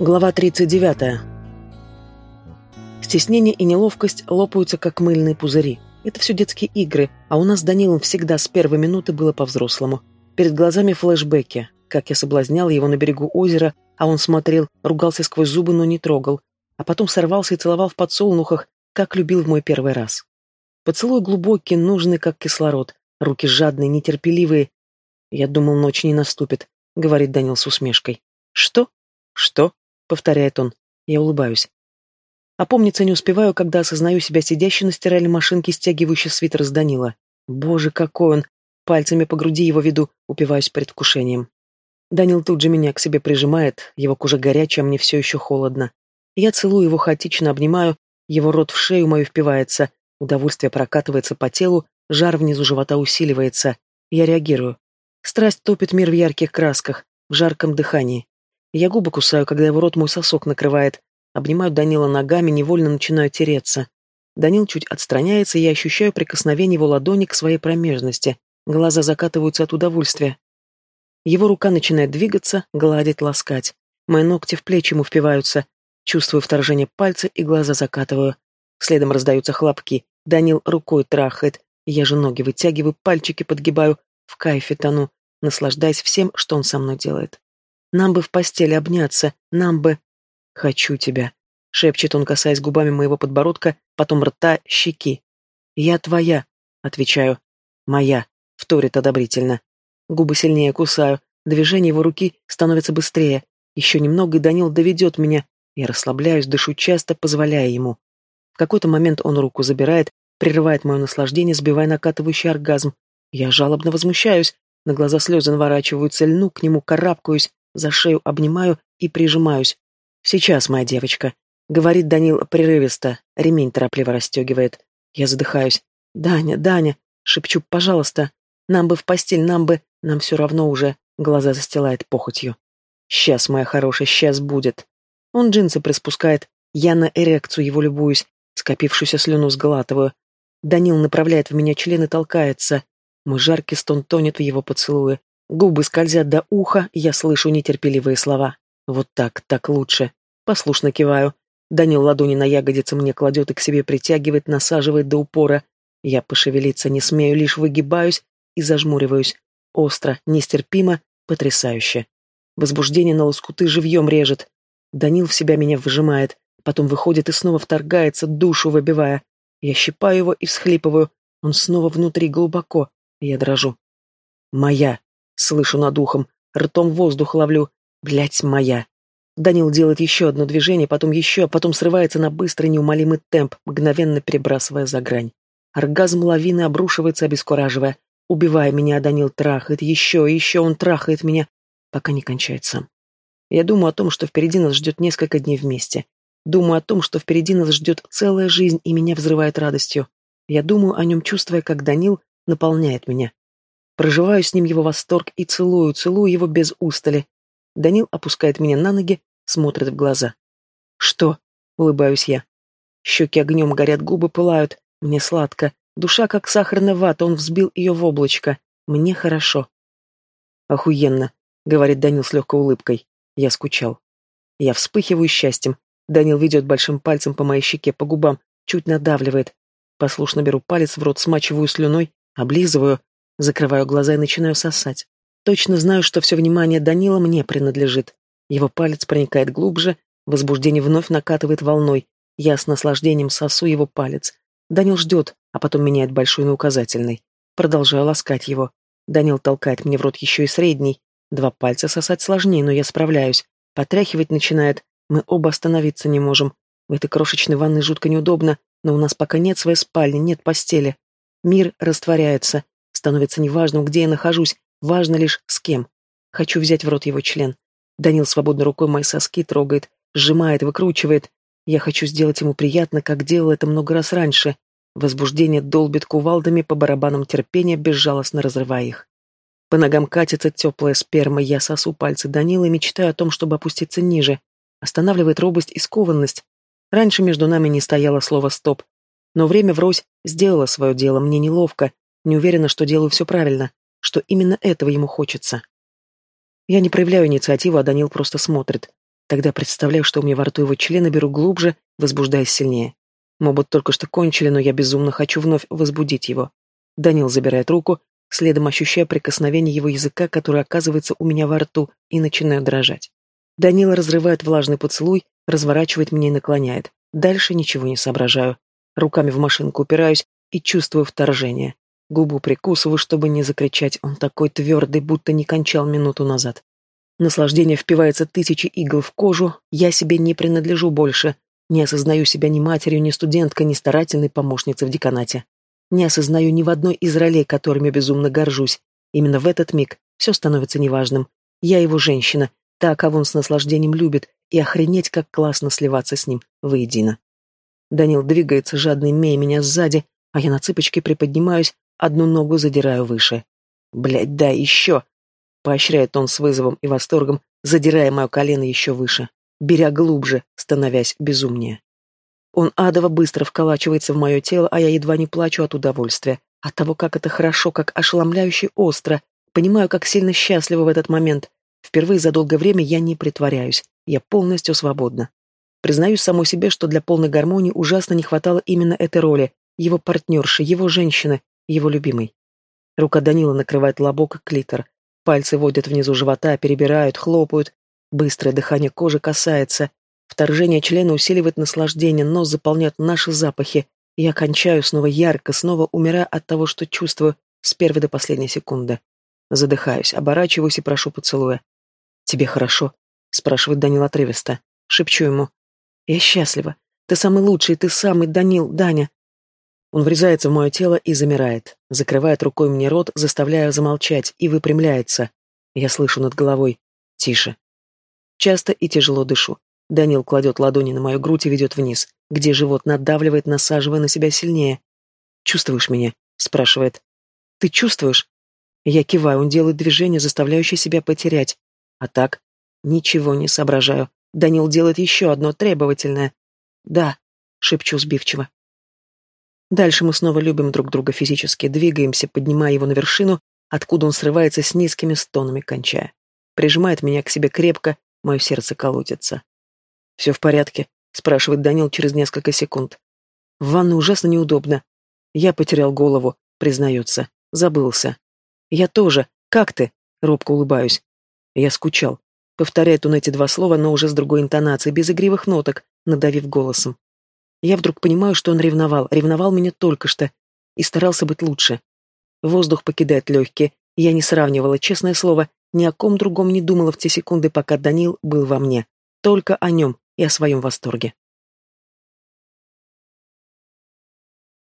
Глава 39. Стеснение и неловкость лопаются, как мыльные пузыри. Это все детские игры, а у нас с Данилом всегда с первой минуты было по-взрослому. Перед глазами флешбеки, как я соблазнял его на берегу озера, а он смотрел, ругался сквозь зубы, но не трогал. А потом сорвался и целовал в подсолнухах, как любил в мой первый раз. Поцелуй глубокий, нужный, как кислород. Руки жадные, нетерпеливые. Я думал, ночь не наступит, говорит Данил с усмешкой. Что? Что? — повторяет он. Я улыбаюсь. Опомниться не успеваю, когда осознаю себя сидящей на стиральной машинке, стягивающей свитер с Данила. Боже, какой он! Пальцами по груди его веду, упиваюсь предвкушением. Данил тут же меня к себе прижимает, его кожа горячая, мне все еще холодно. Я целую его хаотично, обнимаю, его рот в шею мою впивается, удовольствие прокатывается по телу, жар внизу живота усиливается. Я реагирую. Страсть топит мир в ярких красках, в жарком дыхании. Я губы кусаю, когда его рот мой сосок накрывает. Обнимаю Данила ногами, невольно начинаю тереться. Данил чуть отстраняется, и я ощущаю прикосновение его ладони к своей промежности. Глаза закатываются от удовольствия. Его рука начинает двигаться, гладить, ласкать. Мои ногти в плечи ему впиваются. Чувствую вторжение пальца и глаза закатываю. Следом раздаются хлопки. Данил рукой трахает. Я же ноги вытягиваю, пальчики подгибаю. В кайфе тону, наслаждаясь всем, что он со мной делает. Нам бы в постели обняться, нам бы... Хочу тебя, шепчет он, касаясь губами моего подбородка, потом рта, щеки. Я твоя, отвечаю. Моя, вторит одобрительно. Губы сильнее кусаю, движение его руки становится быстрее. Еще немного, и Данил доведет меня. Я расслабляюсь, дышу часто, позволяя ему. В какой-то момент он руку забирает, прерывает мое наслаждение, сбивая накатывающий оргазм. Я жалобно возмущаюсь, на глаза слезы наворачиваются, льну к нему, карабкаюсь, за шею обнимаю и прижимаюсь. «Сейчас, моя девочка», — говорит Данил прерывисто, ремень торопливо расстегивает. Я задыхаюсь. «Даня, Даня», — шепчу, «пожалуйста, нам бы в постель, нам бы, нам все равно уже», — глаза застилает похотью. «Сейчас, моя хорошая, сейчас будет». Он джинсы приспускает, я на эрекцию его любуюсь, скопившуюся слюну сглатываю. Данил направляет в меня член и толкается. Мой жаркий стон тонет в его поцелуе. Губы скользят до уха, я слышу нетерпеливые слова. Вот так, так лучше. Послушно киваю. Данил ладони на ягодицы мне кладет и к себе притягивает, насаживает до упора. Я пошевелиться не смею, лишь выгибаюсь и зажмуриваюсь. Остро, нестерпимо, потрясающе. Возбуждение на лоскуты живьем режет. Данил в себя меня выжимает, потом выходит и снова вторгается, душу выбивая. Я щипаю его и всхлипываю. Он снова внутри глубоко. Я дрожу. «Моя!» Слышу над ухом, ртом воздух ловлю. Блять, моя. Данил делает еще одно движение, потом еще, а потом срывается на быстрый неумолимый темп, мгновенно перебрасывая за грань. Оргазм лавины обрушивается, обескураживая. Убивая меня, Данил трахает, еще и еще он трахает меня, пока не кончается. Я думаю о том, что впереди нас ждет несколько дней вместе. Думаю о том, что впереди нас ждет целая жизнь, и меня взрывает радостью. Я думаю о нем, чувствуя, как Данил наполняет меня. Проживаю с ним его восторг и целую, целую его без устали. Данил опускает меня на ноги, смотрит в глаза. «Что?» — улыбаюсь я. Щеки огнем горят, губы пылают. Мне сладко. Душа, как сахарная вата, он взбил ее в облачко. Мне хорошо. «Охуенно», — говорит Данил с легкой улыбкой. Я скучал. Я вспыхиваю счастьем. Данил ведет большим пальцем по моей щеке, по губам, чуть надавливает. Послушно беру палец в рот, смачиваю слюной, облизываю. Закрываю глаза и начинаю сосать. Точно знаю, что все внимание Данила мне принадлежит. Его палец проникает глубже, возбуждение вновь накатывает волной. Я с наслаждением сосу его палец. Данил ждет, а потом меняет большой на указательный. Продолжаю ласкать его. Данил толкает мне в рот еще и средний. Два пальца сосать сложнее, но я справляюсь. Потряхивать начинает. Мы оба остановиться не можем. В этой крошечной ванной жутко неудобно, но у нас пока нет своей спальни, нет постели. Мир растворяется. Становится неважным, где я нахожусь, важно лишь с кем. Хочу взять в рот его член. Данил свободной рукой мои соски трогает, сжимает, выкручивает. Я хочу сделать ему приятно, как делал это много раз раньше. Возбуждение долбит кувалдами по барабанам терпения, безжалостно разрывая их. По ногам катится теплая сперма, я сосу пальцы Данила и мечтаю о том, чтобы опуститься ниже. Останавливает робость и скованность. Раньше между нами не стояло слово «стоп». Но время врозь сделало свое дело, мне неловко, не уверена, что делаю все правильно, что именно этого ему хочется. Я не проявляю инициативу, а Данил просто смотрит. Тогда представляю, что у меня во рту его члена, беру глубже, возбуждаясь сильнее. Мобот только что кончили, но я безумно хочу вновь возбудить его. Данил забирает руку, следом ощущая прикосновение его языка, который оказывается у меня во рту, и начинаю дрожать. Данила разрывает влажный поцелуй, разворачивает меня и наклоняет. Дальше ничего не соображаю. Руками в машинку упираюсь и чувствую вторжение. Губу прикусываю, чтобы не закричать. Он такой твердый, будто не кончал минуту назад. Наслаждение впивается тысячи игл в кожу. Я себе не принадлежу больше. Не осознаю себя ни матерью, ни студенткой, ни старательной помощницей в деканате. Не осознаю ни в одной из ролей, которыми безумно горжусь. Именно в этот миг все становится неважным. Я его женщина, та, кого он с наслаждением любит, и охренеть, как классно сливаться с ним воедино. Данил двигается, жадно имея меня сзади, а я на цыпочке приподнимаюсь, одну ногу задираю выше. Блядь, да, еще! Поощряет он с вызовом и восторгом, задирая мое колено еще выше, беря глубже, становясь безумнее. Он адово быстро вколачивается в мое тело, а я едва не плачу от удовольствия, от того, как это хорошо, как ошеломляюще остро, понимаю, как сильно счастлива в этот момент. Впервые за долгое время я не притворяюсь, я полностью свободна. Признаюсь самой себе, что для полной гармонии ужасно не хватало именно этой роли, его партнерши, его женщины, его любимой. Рука Данила накрывает лобок клитор. Пальцы водят внизу живота, перебирают, хлопают. Быстрое дыхание кожи касается. Вторжение члена усиливает наслаждение, нос заполняет наши запахи. Я кончаю снова ярко, снова умирая от того, что чувствую с первой до последней секунды. Задыхаюсь, оборачиваюсь и прошу поцелуя. «Тебе хорошо?» — спрашивает Данил отрывисто. Шепчу ему. «Я счастлива. Ты самый лучший, ты самый, Данил, Даня». Он врезается в мое тело и замирает, закрывает рукой мне рот, заставляя замолчать, и выпрямляется. Я слышу над головой. Тише. Часто и тяжело дышу. Данил кладет ладони на мою грудь и ведет вниз, где живот надавливает, насаживая на себя сильнее. «Чувствуешь меня?» — спрашивает. «Ты чувствуешь?» Я киваю, он делает движение, заставляющее себя потерять. А так? Ничего не соображаю. Данил делает еще одно требовательное. «Да», — шепчу сбивчиво. Дальше мы снова любим друг друга физически, двигаемся, поднимая его на вершину, откуда он срывается с низкими стонами, кончая. Прижимает меня к себе крепко, мое сердце колотится. «Все в порядке?» — спрашивает Данил через несколько секунд. «В ванной ужасно неудобно. Я потерял голову», — признается. «Забылся». «Я тоже. Как ты?» — робко улыбаюсь. «Я скучал». Повторяет он эти два слова, но уже с другой интонацией, без игривых ноток, надавив голосом. Я вдруг понимаю, что он ревновал, ревновал меня только что, и старался быть лучше. Воздух покидает легкие, я не сравнивала, честное слово, ни о ком другом не думала в те секунды, пока Данил был во мне. Только о нем и о своем восторге.